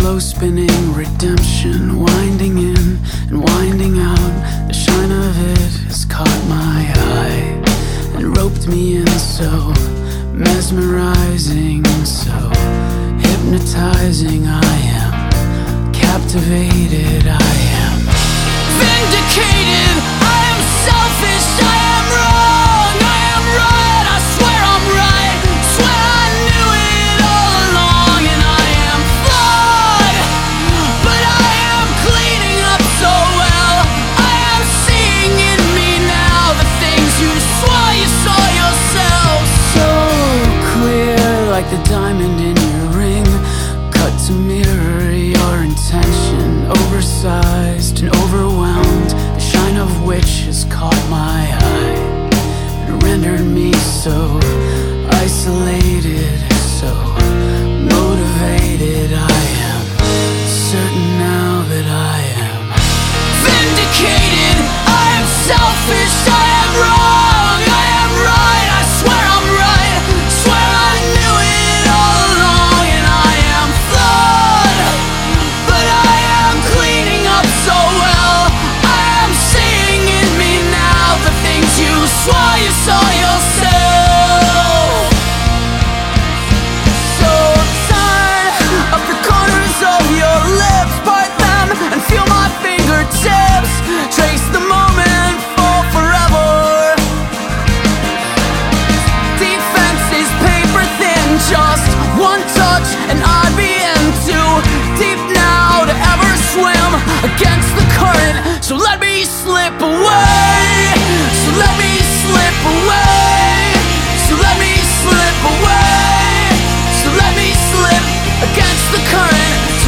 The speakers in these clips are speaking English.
slow spinning redemption winding in and winding out. The shine of it has caught my eye and roped me in so mesmerizing so hypnotizing. I am captivated. I am to me.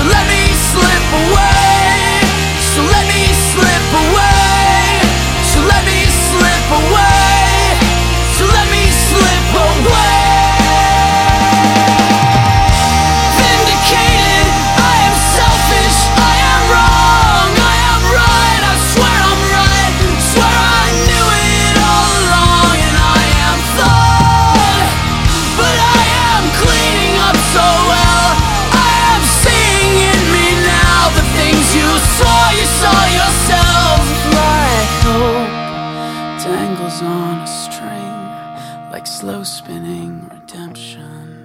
So let me slip away. dangles on a string like slow spinning redemption.